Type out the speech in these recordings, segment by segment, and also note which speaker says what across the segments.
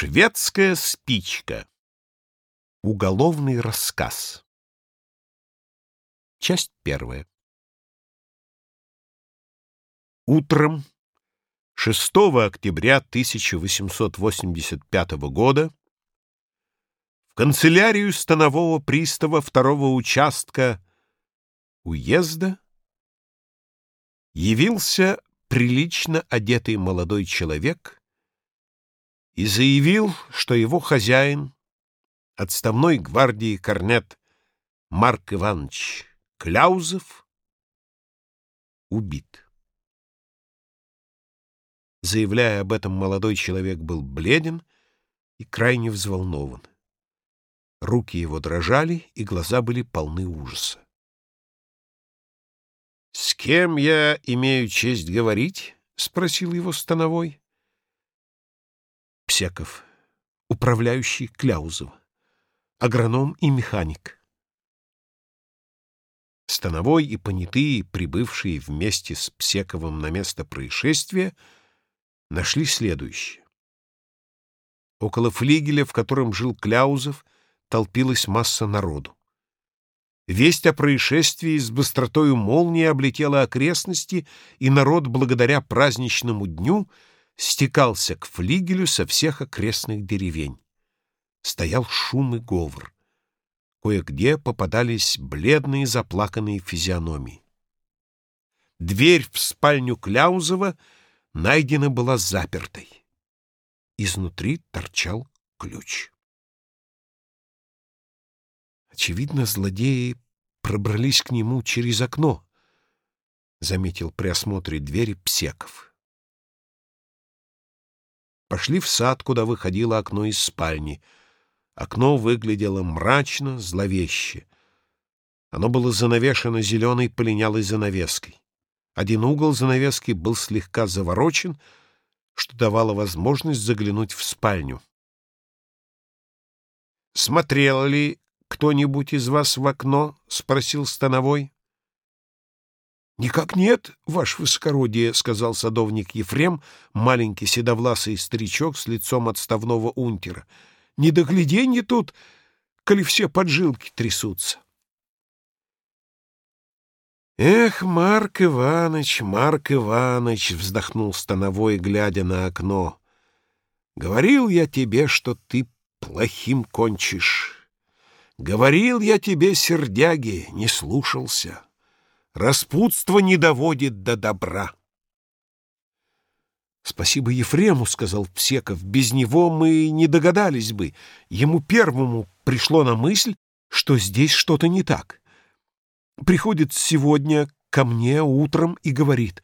Speaker 1: Шведская спичка. Уголовный рассказ. Часть первая. Утром 6 октября 1885 года в канцелярию станового пристава второго участка уезда явился прилично одетый молодой человек и заявил, что его хозяин, отставной гвардии корнет Марк Иванович Кляузов, убит. Заявляя об этом, молодой человек был бледен и крайне взволнован. Руки его дрожали, и глаза были полны ужаса. «С кем я имею честь говорить?» — спросил его Становой. Псеков, управляющий Кляузов, агроном и механик. Становой и понятые, прибывшие вместе с Псековым на место происшествия, нашли следующее. Около флигеля, в котором жил Кляузов, толпилась масса народу. Весть о происшествии с быстротою молнии облетела окрестности, и народ, благодаря праздничному дню, стекался к флигелю со всех окрестных деревень. Стоял шум и говор. Кое-где попадались бледные заплаканные физиономии. Дверь в спальню Кляузова найдена была запертой. Изнутри торчал ключ. Очевидно, злодеи пробрались к нему через окно, — заметил при осмотре двери Псеков. Пошли в сад, куда выходило окно из спальни. Окно выглядело мрачно, зловеще. Оно было занавешено зеленой полинялой занавеской. Один угол занавески был слегка заворочен, что давало возможность заглянуть в спальню. «Смотрел ли кто-нибудь из вас в окно?» — спросил Становой. «Никак нет, ваше высокородие», — сказал садовник Ефрем, маленький седовласый старичок с лицом отставного унтера. «Не догляденье тут, коли все поджилки трясутся». «Эх, Марк Иваныч, Марк Иваныч!» — вздохнул Становой, глядя на окно. «Говорил я тебе, что ты плохим кончишь. Говорил я тебе, сердяги, не слушался». Распутство не доводит до добра. «Спасибо Ефрему», — сказал Псеков. «Без него мы не догадались бы. Ему первому пришло на мысль, что здесь что-то не так. Приходит сегодня ко мне утром и говорит,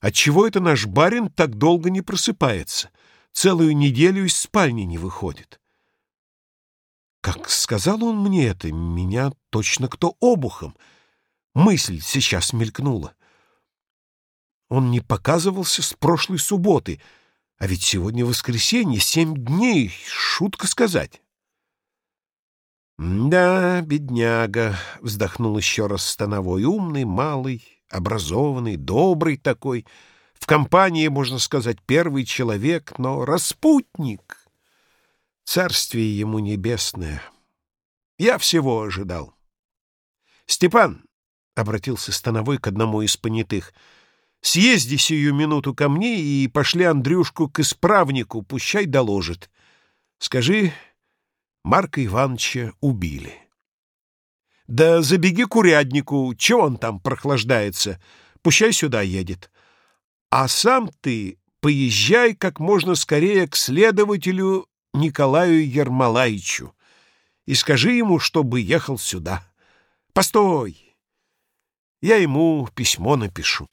Speaker 1: отчего это наш барин так долго не просыпается, целую неделю из спальни не выходит». Как сказал он мне это, меня точно кто обухом — Мысль сейчас мелькнула. Он не показывался с прошлой субботы, а ведь сегодня воскресенье, семь дней, шутка сказать. «Да, бедняга», — вздохнул еще раз Становой, умный, малый, образованный, добрый такой, в компании, можно сказать, первый человек, но распутник. Царствие ему небесное. Я всего ожидал. «Степан, обратился Становой к одному из понятых. «Съезди сию минуту ко мне и пошли Андрюшку к исправнику, пущай доложит. Скажи, Марка Ивановича убили». «Да забеги к уряднику, чего он там прохлаждается, пущай сюда едет. А сам ты поезжай как можно скорее к следователю Николаю Ермолаевичу и скажи ему, чтобы ехал сюда. Постой!» Я ему письмо напишу.